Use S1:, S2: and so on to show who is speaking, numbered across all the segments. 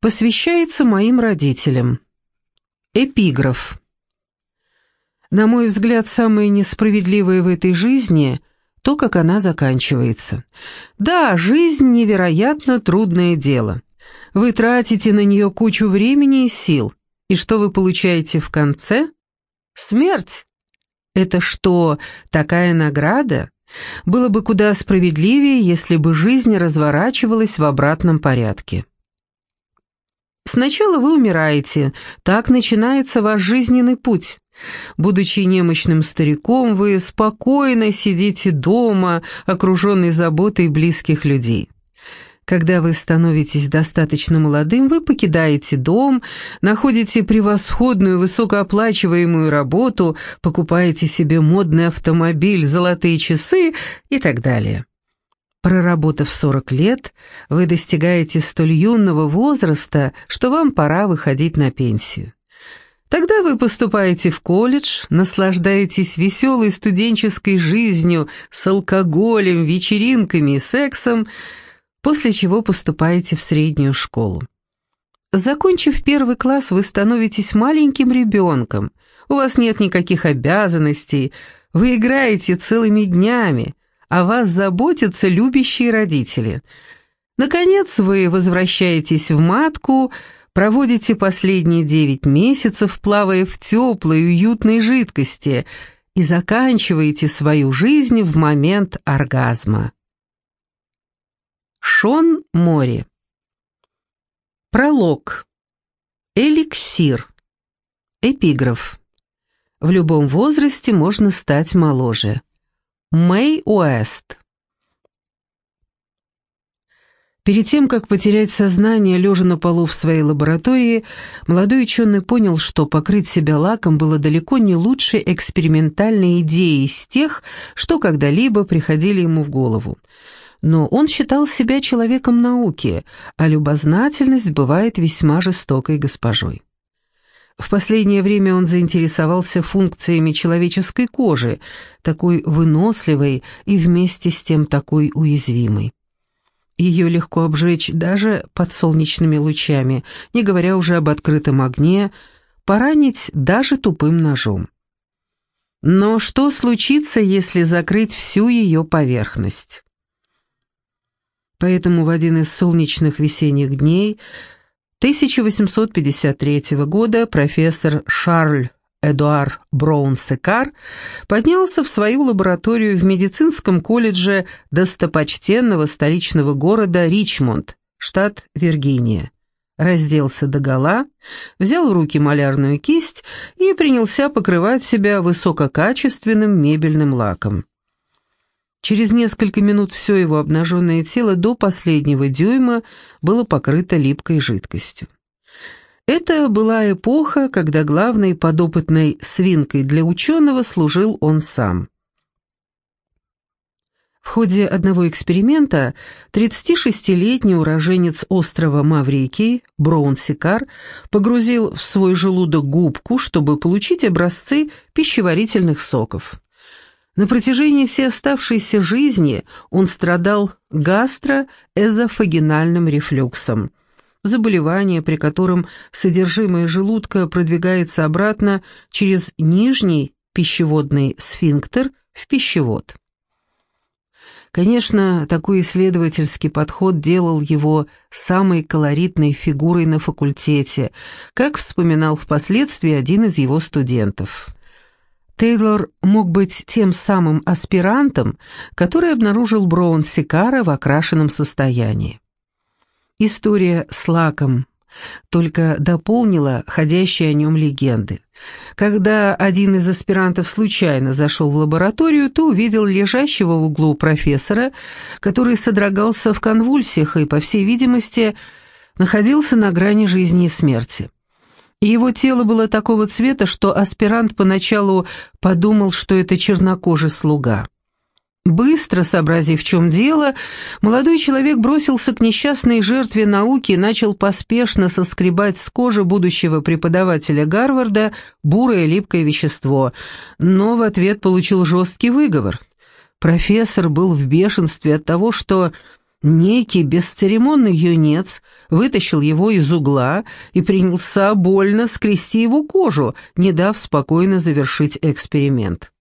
S1: Посвящается моим родителям. Эпиграф. На мой взгляд, самое несправедливое в этой жизни — то, как она заканчивается. Да, жизнь — невероятно трудное дело. Вы тратите на нее кучу времени и сил. И что вы получаете в конце? Смерть. Это что, такая награда? Было бы куда справедливее, если бы жизнь разворачивалась в обратном порядке. Сначала вы умираете, так начинается ваш жизненный путь. Будучи немощным стариком, вы спокойно сидите дома, окруженный заботой близких людей. Когда вы становитесь достаточно молодым, вы покидаете дом, находите превосходную высокооплачиваемую работу, покупаете себе модный автомобиль, золотые часы и так далее. Проработав 40 лет, вы достигаете столь юного возраста, что вам пора выходить на пенсию. Тогда вы поступаете в колледж, наслаждаетесь веселой студенческой жизнью с алкоголем, вечеринками и сексом, после чего поступаете в среднюю школу. Закончив первый класс, вы становитесь маленьким ребенком, у вас нет никаких обязанностей, вы играете целыми днями, о вас заботятся любящие родители. Наконец вы возвращаетесь в матку, проводите последние девять месяцев, плавая в теплой, уютной жидкости, и заканчиваете свою жизнь в момент оргазма. Шон Мори Пролог Эликсир Эпиграф В любом возрасте можно стать моложе. Мэй Уэст Перед тем, как потерять сознание, лежа на полу в своей лаборатории, молодой ученый понял, что покрыть себя лаком было далеко не лучшей экспериментальной идеей из тех, что когда-либо приходили ему в голову. Но он считал себя человеком науки, а любознательность бывает весьма жестокой госпожой. В последнее время он заинтересовался функциями человеческой кожи, такой выносливой и вместе с тем такой уязвимой. Ее легко обжечь даже под солнечными лучами, не говоря уже об открытом огне, поранить даже тупым ножом. Но что случится, если закрыть всю ее поверхность? Поэтому в один из солнечных весенних дней 1853 года профессор Шарль Эдуар Браун-Секар поднялся в свою лабораторию в медицинском колледже достопочтенного столичного города Ричмонд, штат Виргиния. Разделся догола, взял в руки малярную кисть и принялся покрывать себя высококачественным мебельным лаком. Через несколько минут все его обнаженное тело до последнего дюйма было покрыто липкой жидкостью. Это была эпоха, когда главной подопытной свинкой для ученого служил он сам. В ходе одного эксперимента 36-летний уроженец острова Маврикий, Броун Сикар, погрузил в свой желудок губку, чтобы получить образцы пищеварительных соков. На протяжении всей оставшейся жизни он страдал гастроэзофагинальным рефлюксом – заболевание, при котором содержимое желудка продвигается обратно через нижний пищеводный сфинктер в пищевод. Конечно, такой исследовательский подход делал его самой колоритной фигурой на факультете, как вспоминал впоследствии один из его студентов. Тейлор мог быть тем самым аспирантом, который обнаружил Броун Сикара в окрашенном состоянии. История с лаком только дополнила ходящие о нем легенды. Когда один из аспирантов случайно зашел в лабораторию, то увидел лежащего в углу профессора, который содрогался в конвульсиях и, по всей видимости, находился на грани жизни и смерти. Его тело было такого цвета, что аспирант поначалу подумал, что это чернокожий слуга. Быстро сообразив, в чем дело, молодой человек бросился к несчастной жертве науки и начал поспешно соскребать с кожи будущего преподавателя Гарварда бурое липкое вещество, но в ответ получил жесткий выговор. Профессор был в бешенстве от того, что Некий бесцеремонный юнец вытащил его из угла и принялся больно скрести его кожу, не дав спокойно завершить эксперимент.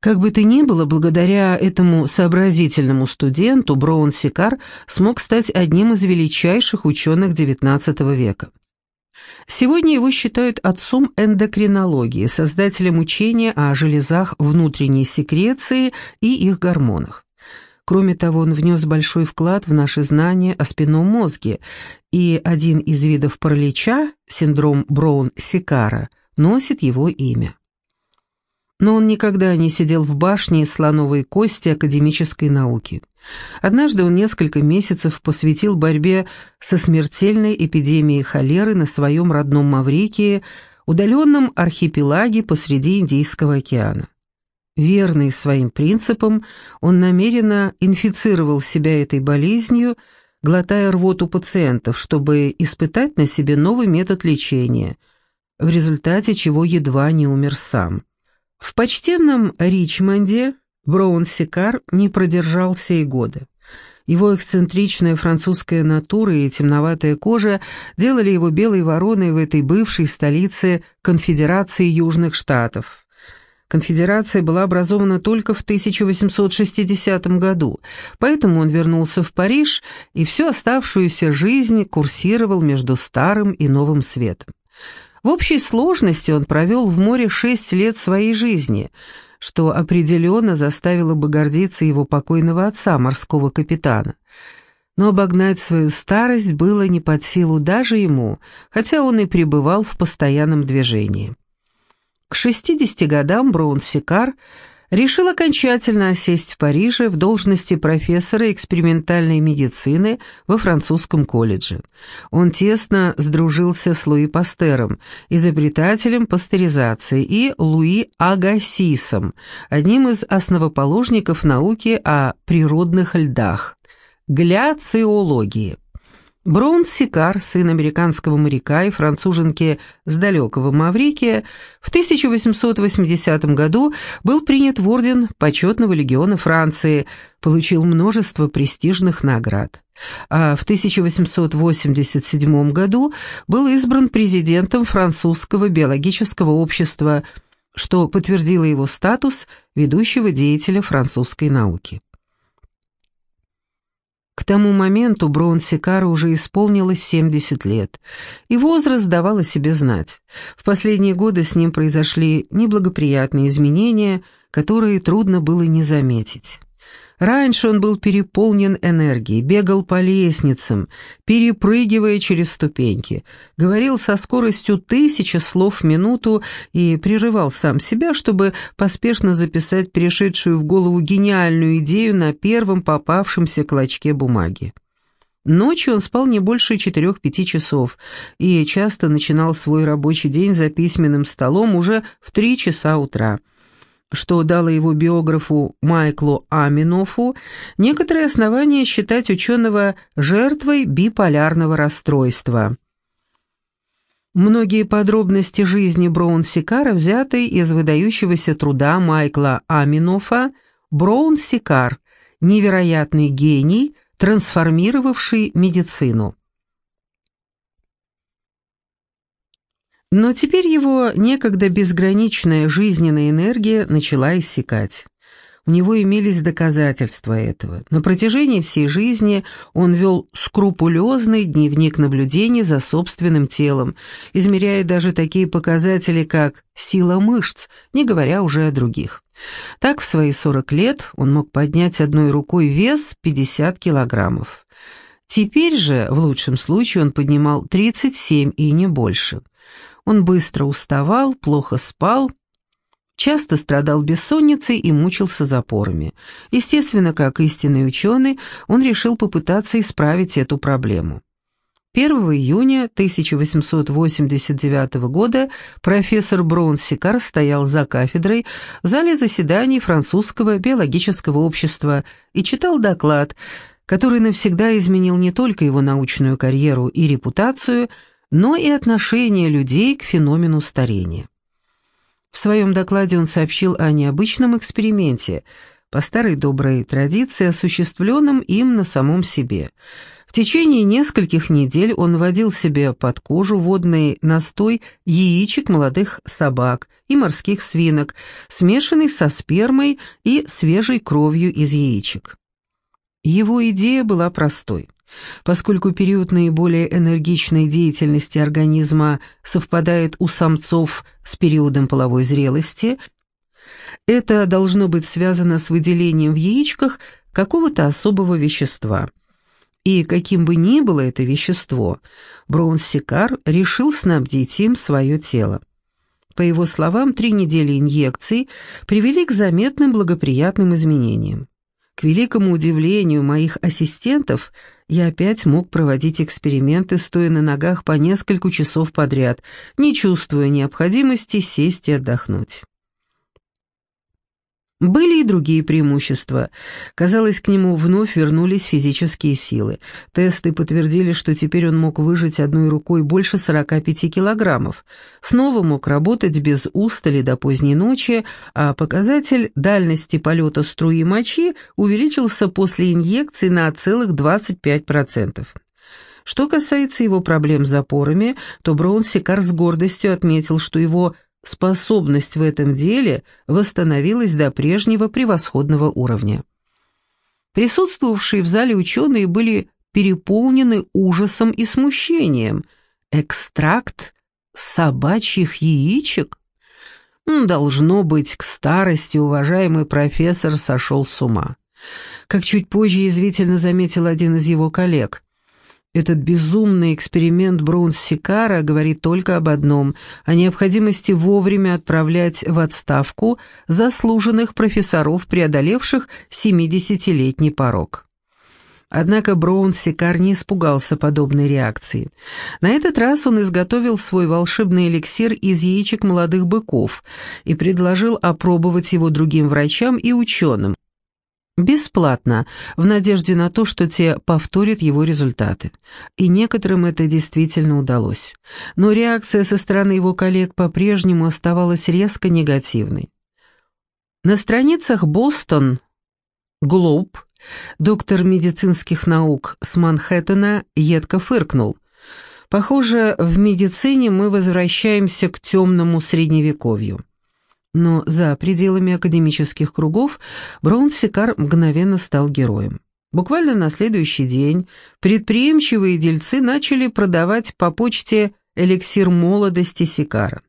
S1: Как бы то ни было, благодаря этому сообразительному студенту Броун Сикар смог стать одним из величайших ученых XIX века. Сегодня его считают отцом эндокринологии, создателем учения о железах внутренней секреции и их гормонах. Кроме того, он внес большой вклад в наши знания о спинном мозге, и один из видов паралича, синдром Броун-Сикара, носит его имя. Но он никогда не сидел в башне слоновой кости академической науки. Однажды он несколько месяцев посвятил борьбе со смертельной эпидемией холеры на своем родном Маврикии, удаленном архипелаге посреди Индийского океана. Верный своим принципам, он намеренно инфицировал себя этой болезнью, глотая рвоту пациентов, чтобы испытать на себе новый метод лечения, в результате чего едва не умер сам. В почтенном Ричмонде Броун-Сикар не продержался и года. Его эксцентричная французская натура и темноватая кожа делали его белой вороной в этой бывшей столице Конфедерации Южных Штатов. Конфедерация была образована только в 1860 году, поэтому он вернулся в Париж и всю оставшуюся жизнь курсировал между Старым и Новым Светом. В общей сложности он провел в море шесть лет своей жизни, что определенно заставило бы гордиться его покойного отца, морского капитана. Но обогнать свою старость было не под силу даже ему, хотя он и пребывал в постоянном движении. К 60 годам Броун-Сикар решил окончательно осесть в Париже в должности профессора экспериментальной медицины во французском колледже. Он тесно сдружился с Луи Пастером, изобретателем пастеризации, и Луи Агасисом, одним из основоположников науки о природных льдах, гляциологии. Броун Сикар, сын американского моряка и француженки с далекого Маврикия, в 1880 году был принят в орден почетного легиона Франции, получил множество престижных наград. А в 1887 году был избран президентом французского биологического общества, что подтвердило его статус ведущего деятеля французской науки. К тому моменту Броун Сикара уже исполнилось 70 лет, и возраст давал о себе знать. В последние годы с ним произошли неблагоприятные изменения, которые трудно было не заметить. Раньше он был переполнен энергией, бегал по лестницам, перепрыгивая через ступеньки, говорил со скоростью тысячи слов в минуту и прерывал сам себя, чтобы поспешно записать пришедшую в голову гениальную идею на первом попавшемся клочке бумаги. Ночью он спал не больше четырех-пяти часов и часто начинал свой рабочий день за письменным столом уже в три часа утра – что дало его биографу Майклу Аминофу некоторые основания считать ученого жертвой биполярного расстройства. Многие подробности жизни Броун-Сикара взяты из выдающегося труда Майкла Аминофа «Броун-Сикар. Невероятный гений, трансформировавший медицину». Но теперь его некогда безграничная жизненная энергия начала иссякать. У него имелись доказательства этого. На протяжении всей жизни он вел скрупулезный дневник наблюдений за собственным телом, измеряя даже такие показатели, как сила мышц, не говоря уже о других. Так в свои 40 лет он мог поднять одной рукой вес 50 килограммов. Теперь же, в лучшем случае, он поднимал 37 и не больше – он быстро уставал, плохо спал, часто страдал бессонницей и мучился запорами. Естественно, как истинный ученый, он решил попытаться исправить эту проблему. 1 июня 1889 года профессор Броун-Сикар стоял за кафедрой в зале заседаний французского биологического общества и читал доклад, который навсегда изменил не только его научную карьеру и репутацию, но и отношение людей к феномену старения. В своем докладе он сообщил о необычном эксперименте, по старой доброй традиции, осуществленном им на самом себе. В течение нескольких недель он вводил себе под кожу водный настой яичек молодых собак и морских свинок, смешанный со спермой и свежей кровью из яичек. Его идея была простой. Поскольку период наиболее энергичной деятельности организма совпадает у самцов с периодом половой зрелости, это должно быть связано с выделением в яичках какого-то особого вещества. И каким бы ни было это вещество, Браун-Сикар решил снабдить им свое тело. По его словам, три недели инъекций привели к заметным благоприятным изменениям. К великому удивлению моих ассистентов, я опять мог проводить эксперименты, стоя на ногах по несколько часов подряд, не чувствуя необходимости сесть и отдохнуть. Были и другие преимущества. Казалось, к нему вновь вернулись физические силы. Тесты подтвердили, что теперь он мог выжить одной рукой больше 45 килограммов. Снова мог работать без устали до поздней ночи, а показатель дальности полета струи мочи увеличился после инъекции на целых 25%. Что касается его проблем с запорами, то Браун Сикар с гордостью отметил, что его способность в этом деле восстановилась до прежнего превосходного уровня. Присутствовавшие в зале ученые были переполнены ужасом и смущением. Экстракт собачьих яичек? Должно быть, к старости уважаемый профессор сошел с ума. Как чуть позже язвительно заметил один из его коллег, этот безумный эксперимент Браун-Сикара говорит только об одном – о необходимости вовремя отправлять в отставку заслуженных профессоров, преодолевших 70-летний порог. Однако Браун-Сикар не испугался подобной реакции. На этот раз он изготовил свой волшебный эликсир из яичек молодых быков и предложил опробовать его другим врачам и ученым, Бесплатно, в надежде на то, что те повторят его результаты. И некоторым это действительно удалось. Но реакция со стороны его коллег по-прежнему оставалась резко негативной. На страницах «Бостон», «Глоб», доктор медицинских наук с Манхэттена едко фыркнул. «Похоже, в медицине мы возвращаемся к темному средневековью». Но за пределами академических кругов Браун-Сикар мгновенно стал героем. Буквально на следующий день предприимчивые дельцы начали продавать по почте эликсир молодости Сикара.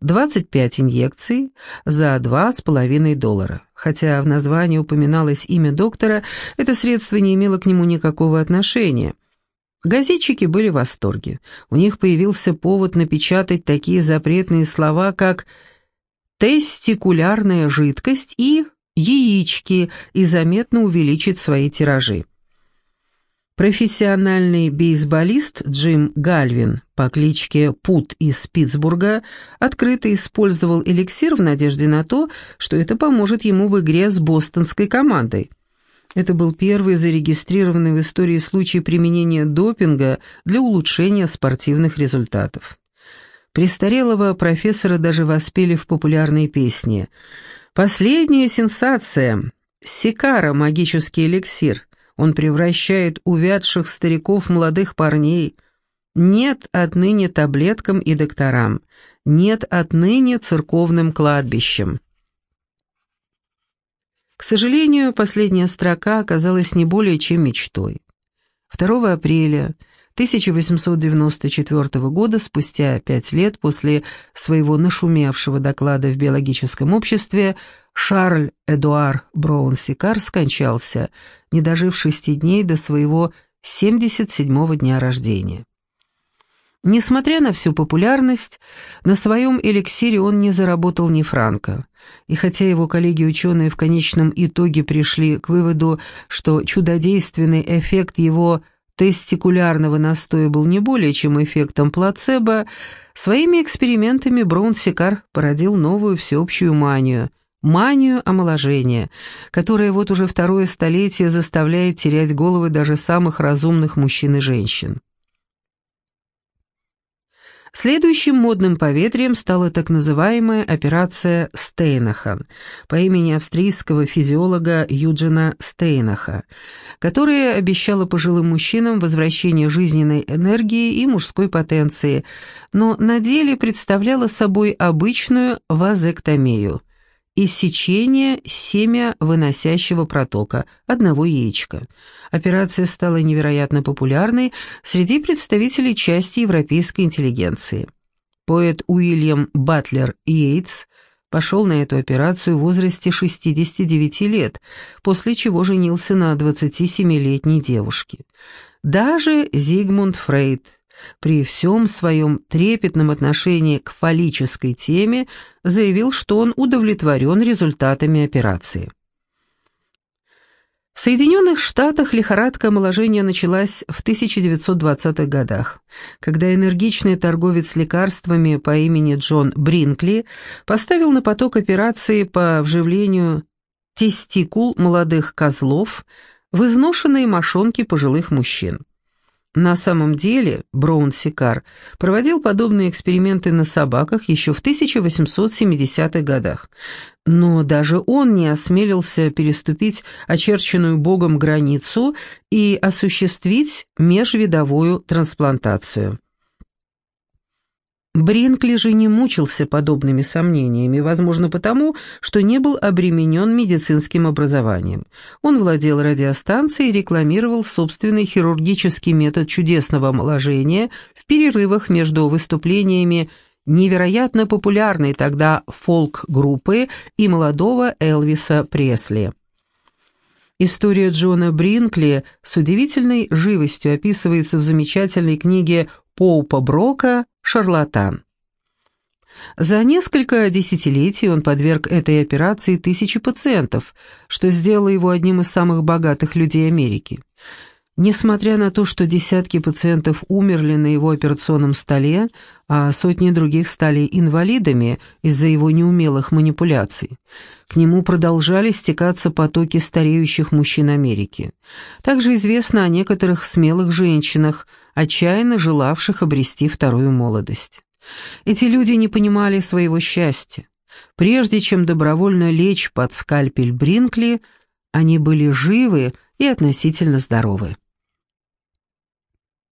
S1: 25 инъекций за 2,5 доллара. Хотя в названии упоминалось имя доктора, это средство не имело к нему никакого отношения. Газетчики были в восторге. У них появился повод напечатать такие запретные слова, как тестикулярная жидкость и яички и заметно увеличить свои тиражи. Профессиональный бейсболист Джим Гальвин по кличке Пут из Питтсбурга открыто использовал эликсир в надежде на то, что это поможет ему в игре с бостонской командой. Это был первый зарегистрированный в истории случай применения допинга для улучшения спортивных результатов. Престарелого профессора даже воспели в популярной песне. «Последняя сенсация. Сикара, магический эликсир. Он превращает увядших стариков в молодых парней. Нет отныне таблеткам и докторам. Нет отныне церковным кладбищам». К сожалению, последняя строка оказалась не более чем мечтой. 2 апреля 1894 года, спустя пять лет после своего нашумевшего доклада в биологическом обществе, Шарль Эдуар Браун-Сикар скончался, не дожив шести дней до своего 77-го дня рождения. Несмотря на всю популярность, на своем эликсире он не заработал ни франка. И хотя его коллеги-ученые в конечном итоге пришли к выводу, что чудодейственный эффект его тестикулярного настоя был не более чем эффектом плацебо, своими экспериментами Браун-Сикар породил новую всеобщую манию – манию омоложения, которая вот уже второе столетие заставляет терять головы даже самых разумных мужчин и женщин. Следующим модным поветрием стала так называемая операция Стейнаха по имени австрийского физиолога Юджина Стейнаха, которая обещала пожилым мужчинам возвращение жизненной энергии и мужской потенции, но на деле представляла собой обычную вазэктомию – иссечение семя выносящего протока, одного яичка. Операция стала невероятно популярной среди представителей части европейской интеллигенции. Поэт Уильям Батлер Йейтс пошел на эту операцию в возрасте 69 лет, после чего женился на 27-летней девушке. Даже Зигмунд Фрейд – при всем своем трепетном отношении к фаллической теме заявил, что он удовлетворен результатами операции. В Соединенных Штатах лихорадка омоложения началась в 1920-х годах, когда энергичный торговец лекарствами по имени Джон Бринкли поставил на поток операции по вживлению тестикул молодых козлов в изношенные мошонки пожилых мужчин. На самом деле Браун Сикар проводил подобные эксперименты на собаках еще в 1870-х годах, но даже он не осмелился переступить очерченную Богом границу и осуществить межвидовую трансплантацию. Бринкли же не мучился подобными сомнениями, возможно потому, что не был обременен медицинским образованием. Он владел радиостанцией и рекламировал собственный хирургический метод чудесного омоложения в перерывах между выступлениями невероятно популярной тогда фолк-группы и молодого Элвиса Пресли. История Джона Бринкли с удивительной живостью описывается в замечательной книге Поупа Брока «Шарлатан». За несколько десятилетий он подверг этой операции тысячи пациентов, что сделало его одним из самых богатых людей Америки. Несмотря на то, что десятки пациентов умерли на его операционном столе, а сотни других стали инвалидами из-за его неумелых манипуляций, к нему продолжали стекаться потоки стареющих мужчин Америки. Также известно о некоторых смелых женщинах, отчаянно желавших обрести вторую молодость. Эти люди не понимали своего счастья. Прежде чем добровольно лечь под скальпель Бринкли, они были живы и относительно здоровы.